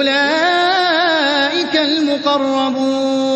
أولئك المقربون.